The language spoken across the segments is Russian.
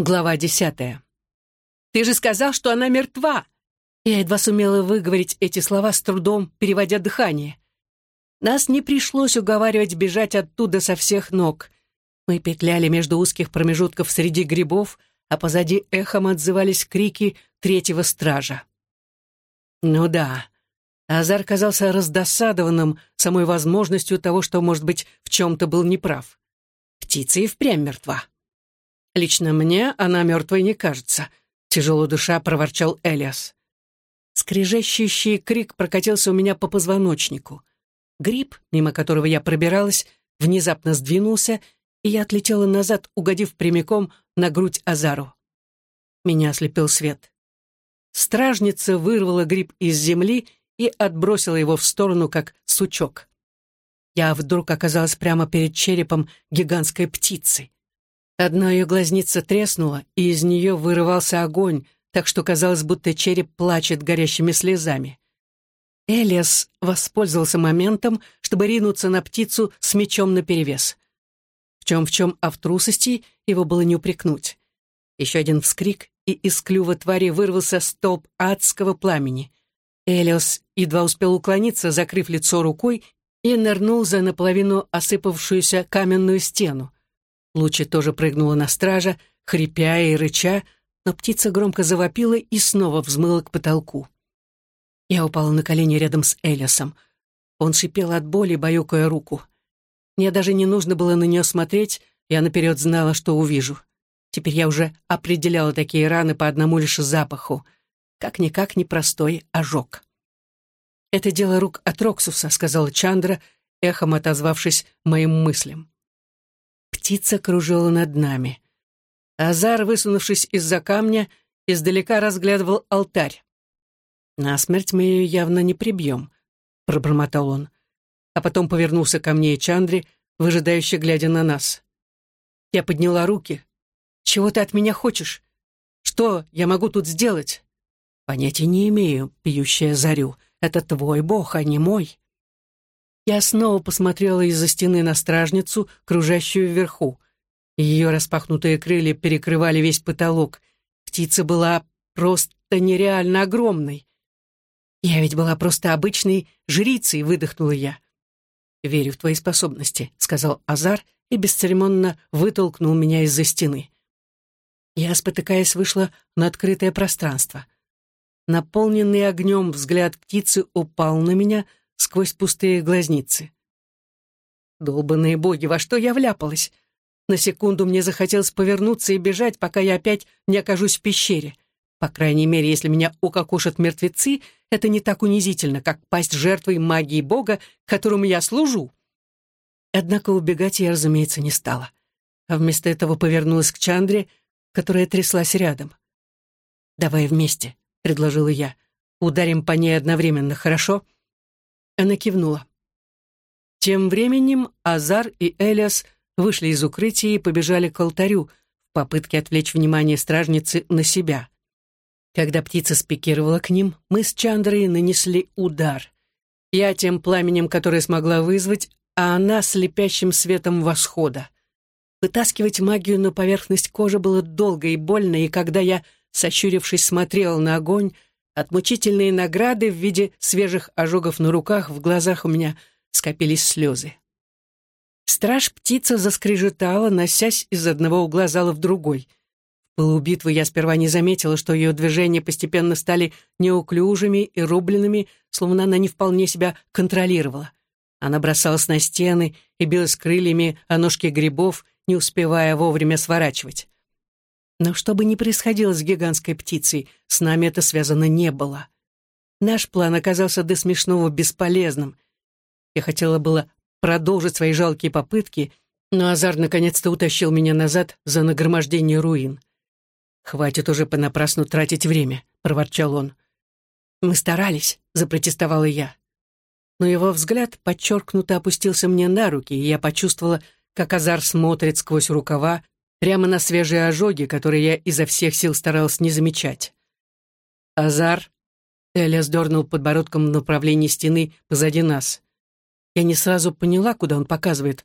Глава десятая. «Ты же сказал, что она мертва!» Я едва сумела выговорить эти слова с трудом, переводя дыхание. Нас не пришлось уговаривать бежать оттуда со всех ног. Мы петляли между узких промежутков среди грибов, а позади эхом отзывались крики третьего стража. Ну да, Азар казался раздосадованным самой возможностью того, что, может быть, в чем-то был неправ. Птица и впрямь мертва. Лично мне она мертвой не кажется», — тяжело душа проворчал Элиас. Скрежещущий крик прокатился у меня по позвоночнику. Гриб, мимо которого я пробиралась, внезапно сдвинулся, и я отлетела назад, угодив прямиком на грудь Азару. Меня ослепил свет. Стражница вырвала гриб из земли и отбросила его в сторону, как сучок. Я вдруг оказалась прямо перед черепом гигантской птицы. Одна ее глазница треснула, и из нее вырывался огонь, так что казалось, будто череп плачет горящими слезами. Элиас воспользовался моментом, чтобы ринуться на птицу с мечом наперевес. В чем-в чем, а в трусости его было не упрекнуть. Еще один вскрик, и из клюва твари вырвался столб адского пламени. Элиас едва успел уклониться, закрыв лицо рукой, и нырнул за наполовину осыпавшуюся каменную стену. Лучи тоже прыгнула на стража, хрипя и рыча, но птица громко завопила и снова взмыла к потолку. Я упала на колени рядом с Элиасом. Он шипел от боли, баюкая руку. Мне даже не нужно было на нее смотреть, я наперед знала, что увижу. Теперь я уже определяла такие раны по одному лишь запаху. Как-никак непростой ожог. «Это дело рук от Роксуса», — сказала Чандра, эхом отозвавшись моим мыслям. Птица кружила над нами. Азар, высунувшись из-за камня, издалека разглядывал алтарь. «На смерть мы ее явно не прибьем», — пробормотал он. А потом повернулся ко мне и Чандре, выжидающе глядя на нас. Я подняла руки. «Чего ты от меня хочешь? Что я могу тут сделать?» «Понятия не имею, пьющая зарю. Это твой бог, а не мой». Я снова посмотрела из-за стены на стражницу, кружащую вверху. Ее распахнутые крылья перекрывали весь потолок. Птица была просто нереально огромной. «Я ведь была просто обычной жрицей», — выдохнула я. «Верю в твои способности», — сказал Азар и бесцеремонно вытолкнул меня из-за стены. Я, спотыкаясь, вышла на открытое пространство. Наполненный огнем взгляд птицы упал на меня — сквозь пустые глазницы. Долбанные боги, во что я вляпалась? На секунду мне захотелось повернуться и бежать, пока я опять не окажусь в пещере. По крайней мере, если меня укокошат мертвецы, это не так унизительно, как пасть жертвой магии бога, которому я служу. Однако убегать я, разумеется, не стала. А вместо этого повернулась к Чандре, которая тряслась рядом. «Давай вместе», — предложила я. «Ударим по ней одновременно, хорошо?» Она кивнула. Тем временем Азар и Элиас вышли из укрытия и побежали к алтарю в попытке отвлечь внимание стражницы на себя. Когда птица спикировала к ним, мы с Чандрой нанесли удар. Я тем пламенем, которое смогла вызвать, а она слепящим светом восхода. Вытаскивать магию на поверхность кожи было долго и больно, и когда я, сощурившись, смотрела на огонь, от мучительной награды в виде свежих ожогов на руках в глазах у меня скопились слезы. Страж-птица заскрежетала, носясь из одного угла зала в другой. В пылу битвы я сперва не заметила, что ее движения постепенно стали неуклюжими и рубленными, словно она не вполне себя контролировала. Она бросалась на стены и билась крыльями о ножки грибов, не успевая вовремя сворачивать. Но что бы ни происходило с гигантской птицей, с нами это связано не было. Наш план оказался до смешного бесполезным. Я хотела было продолжить свои жалкие попытки, но Азар наконец-то утащил меня назад за нагромождение руин. «Хватит уже понапрасну тратить время», — проворчал он. «Мы старались», — запротестовала я. Но его взгляд подчеркнуто опустился мне на руки, и я почувствовала, как Азар смотрит сквозь рукава, прямо на свежие ожоги, которые я изо всех сил старалась не замечать. «Азар!» — Эля сдернул подбородком в направлении стены позади нас. Я не сразу поняла, куда он показывает,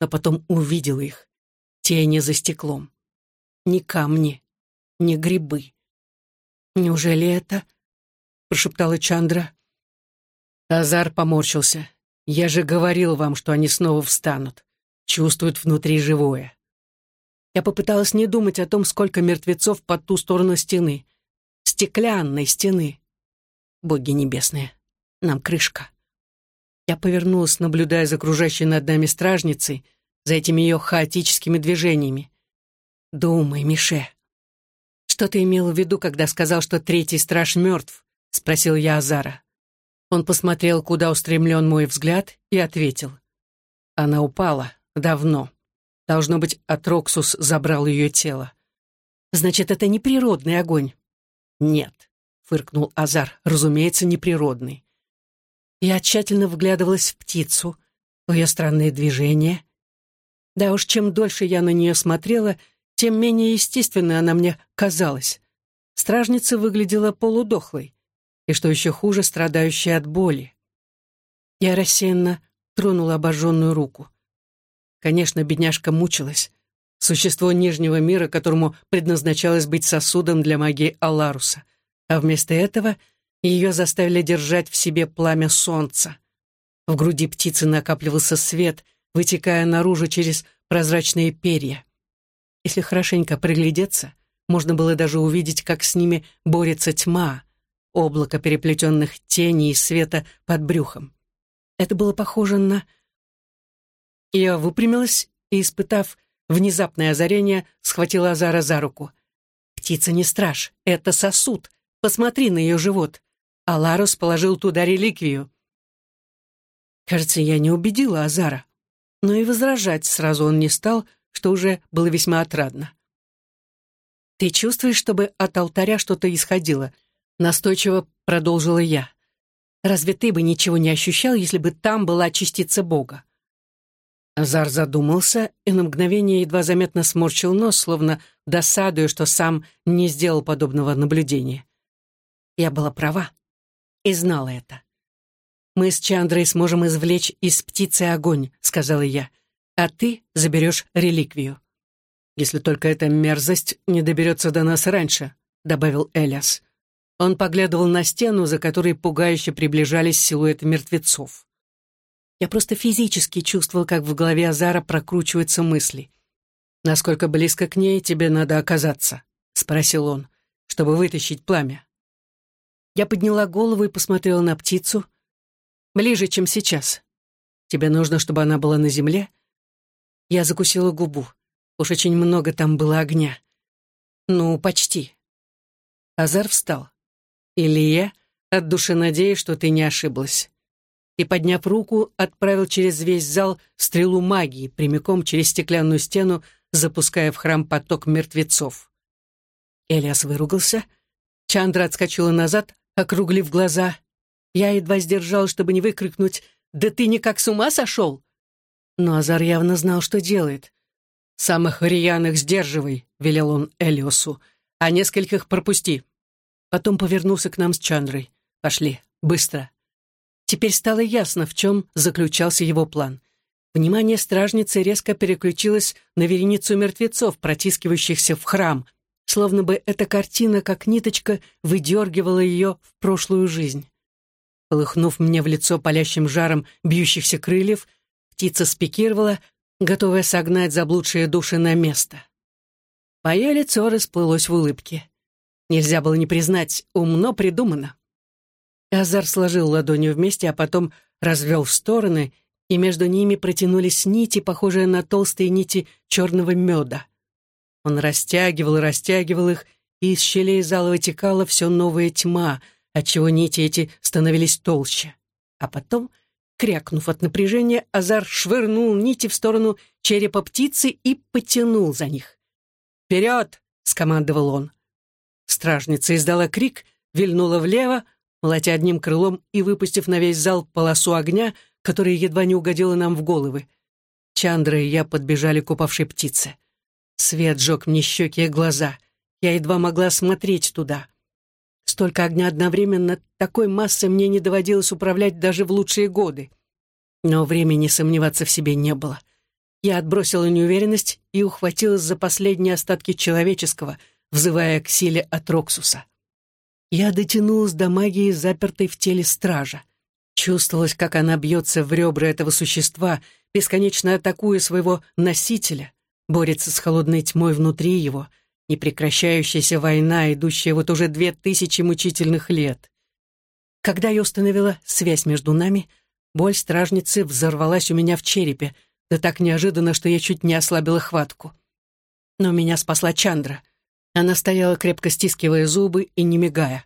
но потом увидела их. Тени за стеклом. ни камни, ни грибы. «Неужели это?» — прошептала Чандра. Азар поморщился. «Я же говорил вам, что они снова встанут. Чувствуют внутри живое». Я попыталась не думать о том, сколько мертвецов по ту сторону стены. Стеклянной стены. Боги небесные, нам крышка. Я повернулась, наблюдая за окружающей над нами стражницей, за этими ее хаотическими движениями. «Думай, Мише». «Что ты имел в виду, когда сказал, что третий страж мертв?» — спросил я Азара. Он посмотрел, куда устремлен мой взгляд, и ответил. «Она упала. Давно. Должно быть, Атроксус забрал ее тело». «Значит, это не природный огонь?» «Нет», — фыркнул Азар, — «разумеется, неприродный. Я тщательно вглядывалась в птицу, в ее странные движения. Да уж, чем дольше я на нее смотрела, тем менее естественной она мне казалась. Стражница выглядела полудохлой, и, что еще хуже, страдающей от боли. Я рассеянно тронула обожженную руку. Конечно, бедняжка мучилась. Существо Нижнего мира, которому предназначалось быть сосудом для магии Аларуса. А вместо этого — ее заставили держать в себе пламя солнца. В груди птицы накапливался свет, вытекая наружу через прозрачные перья. Если хорошенько приглядеться, можно было даже увидеть, как с ними борется тьма, облако переплетенных теней и света под брюхом. Это было похоже на... Я выпрямилась и, испытав внезапное озарение, схватила Азара за руку. «Птица не страж, это сосуд. Посмотри на ее живот а Ларус положил туда реликвию. Кажется, я не убедила Азара, но и возражать сразу он не стал, что уже было весьма отрадно. «Ты чувствуешь, чтобы от алтаря что-то исходило?» Настойчиво продолжила я. «Разве ты бы ничего не ощущал, если бы там была частица Бога?» Азар задумался и на мгновение едва заметно сморщил нос, словно досадуя, что сам не сделал подобного наблюдения. Я была права и знала это. «Мы с Чандрой сможем извлечь из птицы огонь», — сказала я, «а ты заберешь реликвию». «Если только эта мерзость не доберется до нас раньше», — добавил Элиас. Он поглядывал на стену, за которой пугающе приближались силуэты мертвецов. Я просто физически чувствовал, как в голове Азара прокручиваются мысли. «Насколько близко к ней тебе надо оказаться?» — спросил он, — «чтобы вытащить пламя». Я подняла голову и посмотрела на птицу. Ближе, чем сейчас. Тебе нужно, чтобы она была на земле? Я закусила губу. Уж очень много там было огня. Ну, почти. Азар встал. Илья, от души надеюсь, что ты не ошиблась. И, подняв руку, отправил через весь зал стрелу магии, прямиком через стеклянную стену, запуская в храм поток мертвецов. Элиас выругался. Чандра отскочила назад, округлив глаза. Я едва сдержал, чтобы не выкрикнуть «Да ты никак с ума сошел!» Но Азар явно знал, что делает. «Самых рьяных сдерживай», — велел он Элиосу, «а нескольких пропусти». Потом повернулся к нам с Чандрой. «Пошли, быстро». Теперь стало ясно, в чем заключался его план. Внимание стражницы резко переключилось на вереницу мертвецов, протискивающихся в храм — словно бы эта картина, как ниточка, выдергивала ее в прошлую жизнь. Полыхнув мне в лицо палящим жаром бьющихся крыльев, птица спикировала, готовая согнать заблудшие души на место. Мое лицо расплылось в улыбке. Нельзя было не признать, умно придумано. Азар сложил ладони вместе, а потом развел в стороны, и между ними протянулись нити, похожие на толстые нити черного меда. Он растягивал и растягивал их, и из щелей зала вытекала все новая тьма, отчего нити эти становились толще. А потом, крякнув от напряжения, Азар швырнул нити в сторону черепа птицы и потянул за них. «Вперед!» — скомандовал он. Стражница издала крик, вильнула влево, молотя одним крылом и выпустив на весь зал полосу огня, которая едва не угодила нам в головы. Чандра и я подбежали к упавшей птице. Свет жег мне щеки и глаза. Я едва могла смотреть туда. Столько огня одновременно, такой массы мне не доводилось управлять даже в лучшие годы. Но времени сомневаться в себе не было. Я отбросила неуверенность и ухватилась за последние остатки человеческого, взывая к силе от Роксуса. Я дотянулась до магии, запертой в теле стража. Чувствовалось, как она бьется в ребра этого существа, бесконечно атакуя своего носителя, борется с холодной тьмой внутри его, непрекращающаяся война, идущая вот уже две тысячи мучительных лет. Когда я установила связь между нами, боль стражницы взорвалась у меня в черепе, да так неожиданно, что я чуть не ослабила хватку. Но меня спасла Чандра. Она стояла, крепко стискивая зубы и не мигая.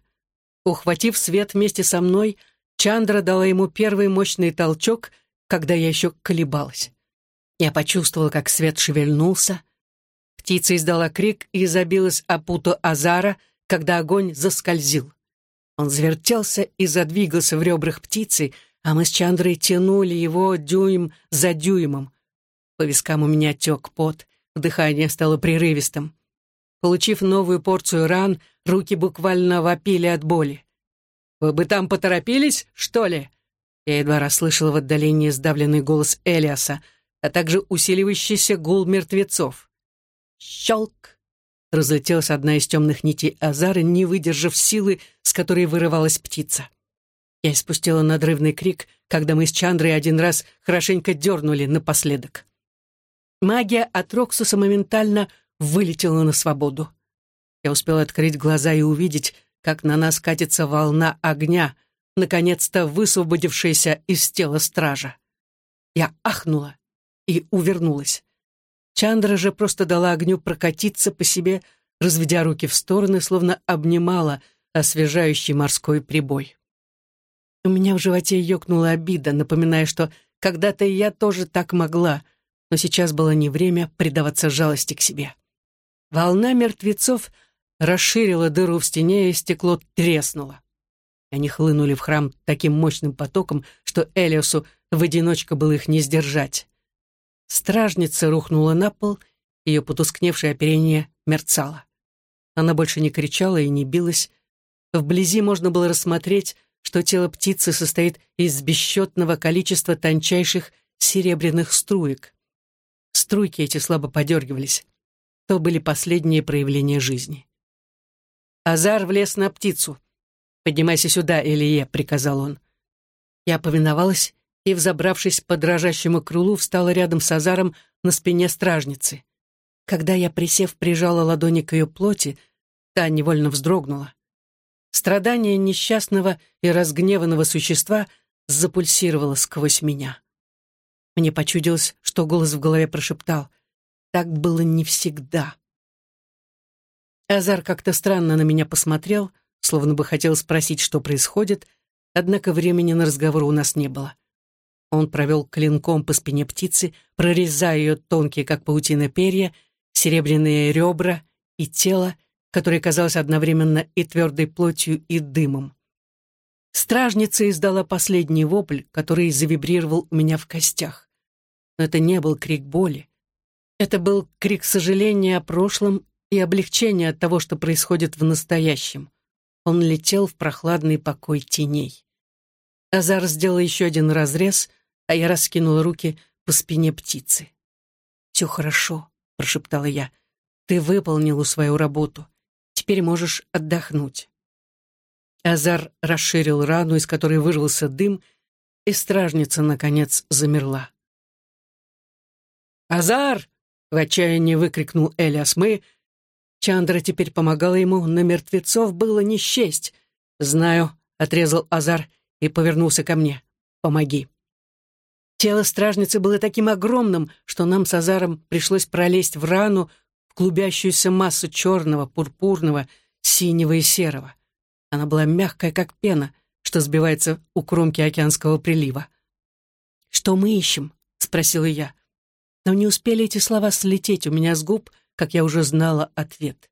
Ухватив свет вместе со мной, Чандра дала ему первый мощный толчок, когда я еще колебалась. Я почувствовала, как свет шевельнулся. Птица издала крик и забилась о путу Азара, когда огонь заскользил. Он завертелся и задвигался в ребрах птицы, а мы с Чандрой тянули его дюйм за дюймом. По вискам у меня тек пот, дыхание стало прерывистым. Получив новую порцию ран, руки буквально вопили от боли. «Вы бы там поторопились, что ли?» Я едва расслышала в отдалении сдавленный голос Элиаса, а также усиливающийся гул мертвецов. «Щелк!» Разлетелась одна из темных нитей Азара, не выдержав силы, с которой вырывалась птица. Я испустила надрывный крик, когда мы с Чандрой один раз хорошенько дернули напоследок. Магия от Роксуса моментально вылетела на свободу. Я успела открыть глаза и увидеть, как на нас катится волна огня, наконец-то высвободившаяся из тела стража. Я ахнула и увернулась. Чандра же просто дала огню прокатиться по себе, разведя руки в стороны, словно обнимала освежающий морской прибой. У меня в животе ёкнула обида, напоминая, что когда-то я тоже так могла, но сейчас было не время предаваться жалости к себе. Волна мертвецов расширила дыру в стене, и стекло треснуло. Они хлынули в храм таким мощным потоком, что Элиосу в одиночку было их не сдержать. Стражница рухнула на пол, ее потускневшее оперение мерцало. Она больше не кричала и не билась. Вблизи можно было рассмотреть, что тело птицы состоит из бесчетного количества тончайших серебряных струек. Струйки эти слабо подергивались. То были последние проявления жизни. Азар влез на птицу. «Поднимайся сюда, Элие», — приказал он. Я повиновалась и, взобравшись по дрожащему крылу, встала рядом с Азаром на спине стражницы. Когда я, присев, прижала ладони к ее плоти, та невольно вздрогнула. Страдание несчастного и разгневанного существа запульсировало сквозь меня. Мне почудилось, что голос в голове прошептал «Так было не всегда». Азар как-то странно на меня посмотрел, словно бы хотел спросить, что происходит, однако времени на разговор у нас не было. Он провел клинком по спине птицы, прорезая ее тонкие, как паутина, перья, серебряные ребра и тело, которое казалось одновременно и твердой плотью, и дымом. Стражница издала последний вопль, который завибрировал у меня в костях. Но это не был крик боли. Это был крик сожаления о прошлом и облегчения от того, что происходит в настоящем. Он летел в прохладный покой теней. Азар сделал еще один разрез — а я раскинула руки по спине птицы. «Все хорошо», — прошептала я. «Ты выполнила свою работу. Теперь можешь отдохнуть». Азар расширил рану, из которой вырвался дым, и стражница, наконец, замерла. «Азар!» — в отчаянии выкрикнул Элиас. «Мы...» Чандра теперь помогала ему, но мертвецов было не счесть. «Знаю», — отрезал Азар и повернулся ко мне. «Помоги». Тело стражницы было таким огромным, что нам с Азаром пришлось пролезть в рану в клубящуюся массу черного, пурпурного, синего и серого. Она была мягкая, как пена, что сбивается у кромки океанского прилива. «Что мы ищем?» — спросила я. Но не успели эти слова слететь у меня с губ, как я уже знала ответ.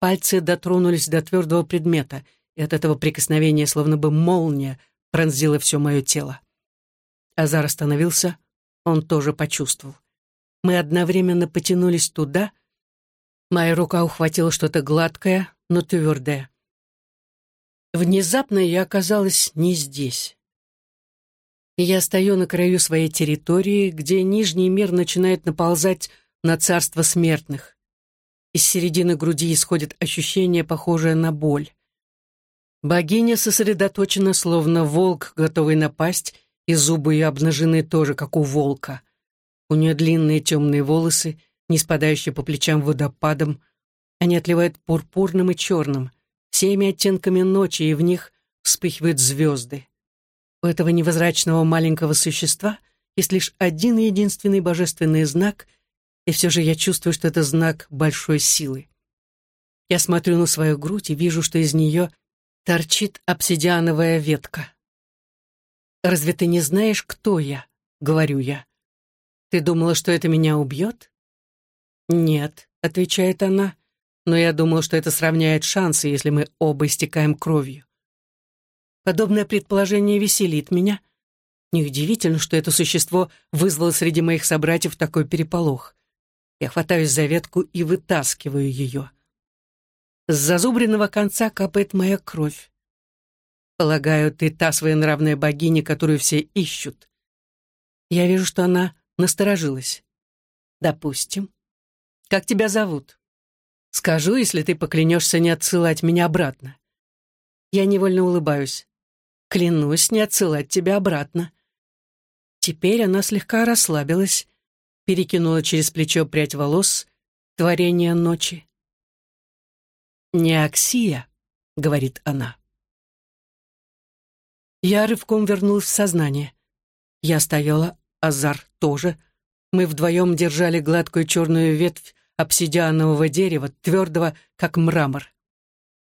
Пальцы дотронулись до твердого предмета, и от этого прикосновения словно бы молния пронзила все мое тело. Азар остановился, он тоже почувствовал. Мы одновременно потянулись туда. Моя рука ухватила что-то гладкое, но твердое. Внезапно я оказалась не здесь. Я стою на краю своей территории, где нижний мир начинает наползать на царство смертных. Из середины груди исходит ощущение, похожее на боль. Богиня сосредоточена, словно волк, готовый напасть, и зубы ее обнажены тоже, как у волка. У нее длинные темные волосы, не спадающие по плечам водопадом. Они отливают пурпурным и черным, всеми оттенками ночи, и в них вспыхивают звезды. У этого невозрачного маленького существа есть лишь один единственный божественный знак, и все же я чувствую, что это знак большой силы. Я смотрю на свою грудь и вижу, что из нее торчит обсидиановая ветка. «Разве ты не знаешь, кто я?» — говорю я. «Ты думала, что это меня убьет?» «Нет», — отвечает она, «но я думал, что это сравняет шансы, если мы оба истекаем кровью. Подобное предположение веселит меня. Неудивительно, что это существо вызвало среди моих собратьев такой переполох. Я хватаюсь за ветку и вытаскиваю ее. С зазубренного конца капает моя кровь. Полагаю, ты та своенравная богиня, которую все ищут. Я вижу, что она насторожилась. Допустим. Как тебя зовут? Скажу, если ты поклянешься не отсылать меня обратно. Я невольно улыбаюсь. Клянусь не отсылать тебя обратно. Теперь она слегка расслабилась, перекинула через плечо прядь волос, творение ночи. «Неоксия», — говорит она. Я рывком вернулась в сознание. Я стояла, Азар тоже. Мы вдвоем держали гладкую черную ветвь обсидианового дерева, твердого, как мрамор.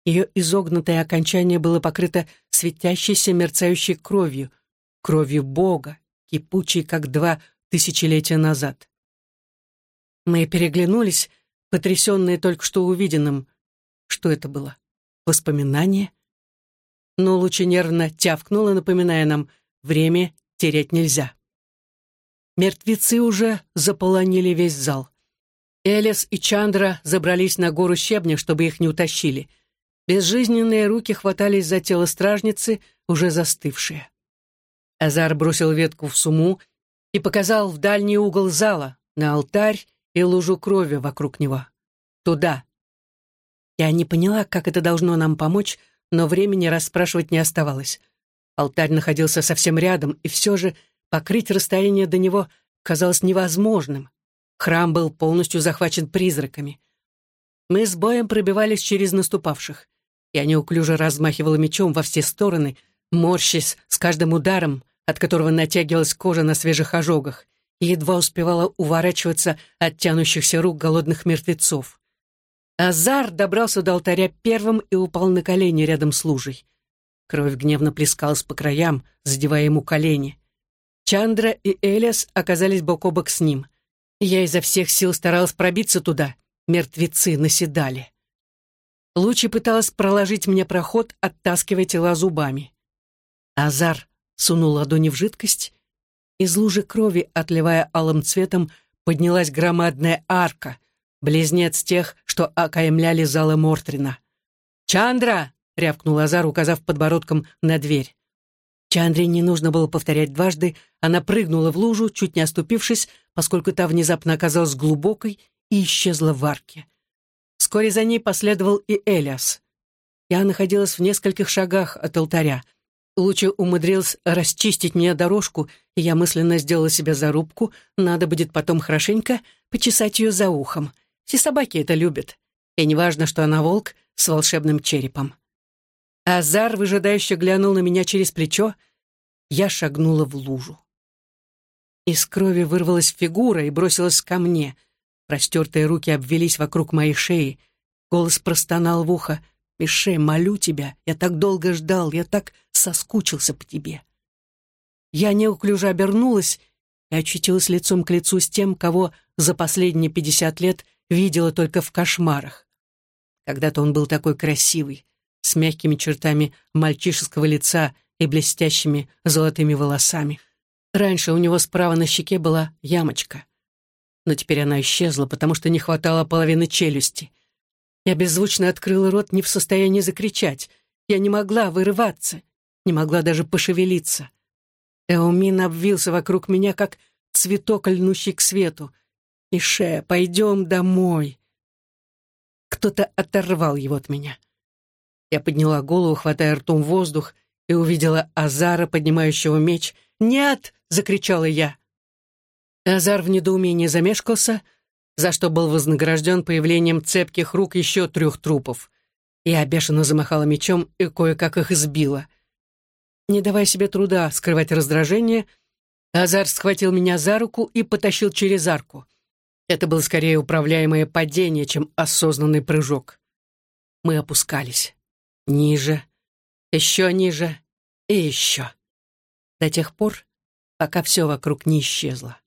Ее изогнутое окончание было покрыто светящейся мерцающей кровью, кровью Бога, кипучей, как два тысячелетия назад. Мы переглянулись, потрясенные только что увиденным. Что это было? Воспоминание? Но лучше нервно тявкнула, напоминая нам, время терять нельзя. Мертвецы уже заполонили весь зал. Элис и Чандра забрались на гору щебня, чтобы их не утащили — Безжизненные руки хватались за тело стражницы, уже застывшие. Азар бросил ветку в суму и показал в дальний угол зала, на алтарь и лужу крови вокруг него. Туда. Я не поняла, как это должно нам помочь, но времени расспрашивать не оставалось. Алтарь находился совсем рядом, и все же покрыть расстояние до него казалось невозможным. Храм был полностью захвачен призраками. Мы с боем пробивались через наступавших. Я неуклюже размахивала мечом во все стороны, морщась с каждым ударом, от которого натягивалась кожа на свежих ожогах, и едва успевала уворачиваться от тянущихся рук голодных мертвецов. Азар добрался до алтаря первым и упал на колени рядом с лужей. Кровь гневно плескалась по краям, задевая ему колени. Чандра и Элиас оказались бок о бок с ним. Я изо всех сил старалась пробиться туда. Мертвецы наседали. Лучи пыталась проложить мне проход, оттаскивая тела зубами. Азар сунул ладони в жидкость. Из лужи крови, отливая алым цветом, поднялась громадная арка, близнец тех, что окаймляли залы Мортрина. «Чандра!» — рявкнул Азар, указав подбородком на дверь. Чандре не нужно было повторять дважды, она прыгнула в лужу, чуть не оступившись, поскольку та внезапно оказалась глубокой и исчезла в арке. Вскоре за ней последовал и Элиас. Я находилась в нескольких шагах от алтаря. Лучше умудрился расчистить мне дорожку, и я мысленно сделала себе зарубку, надо будет потом хорошенько почесать ее за ухом. Все собаки это любят. И неважно, что она волк с волшебным черепом. Азар выжидающе глянул на меня через плечо. Я шагнула в лужу. Из крови вырвалась фигура и бросилась ко мне. Простертые руки обвелись вокруг моей шеи. Голос простонал в ухо. «Мише, молю тебя, я так долго ждал, я так соскучился по тебе». Я неуклюже обернулась и очутилась лицом к лицу с тем, кого за последние пятьдесят лет видела только в кошмарах. Когда-то он был такой красивый, с мягкими чертами мальчишеского лица и блестящими золотыми волосами. Раньше у него справа на щеке была ямочка но теперь она исчезла, потому что не хватало половины челюсти. Я беззвучно открыла рот, не в состоянии закричать. Я не могла вырываться, не могла даже пошевелиться. Эумин обвился вокруг меня, как цветок, льнущий к свету. «Ише, пойдем домой!» Кто-то оторвал его от меня. Я подняла голову, хватая ртом воздух, и увидела Азара, поднимающего меч. «Нет!» — закричала я. Азар в недоумении замешкался, за что был вознагражден появлением цепких рук еще трех трупов. Я бешено замахала мечом и кое-как их избила. Не давая себе труда скрывать раздражение, Азар схватил меня за руку и потащил через арку. Это было скорее управляемое падение, чем осознанный прыжок. Мы опускались. Ниже, еще ниже и еще. До тех пор, пока все вокруг не исчезло.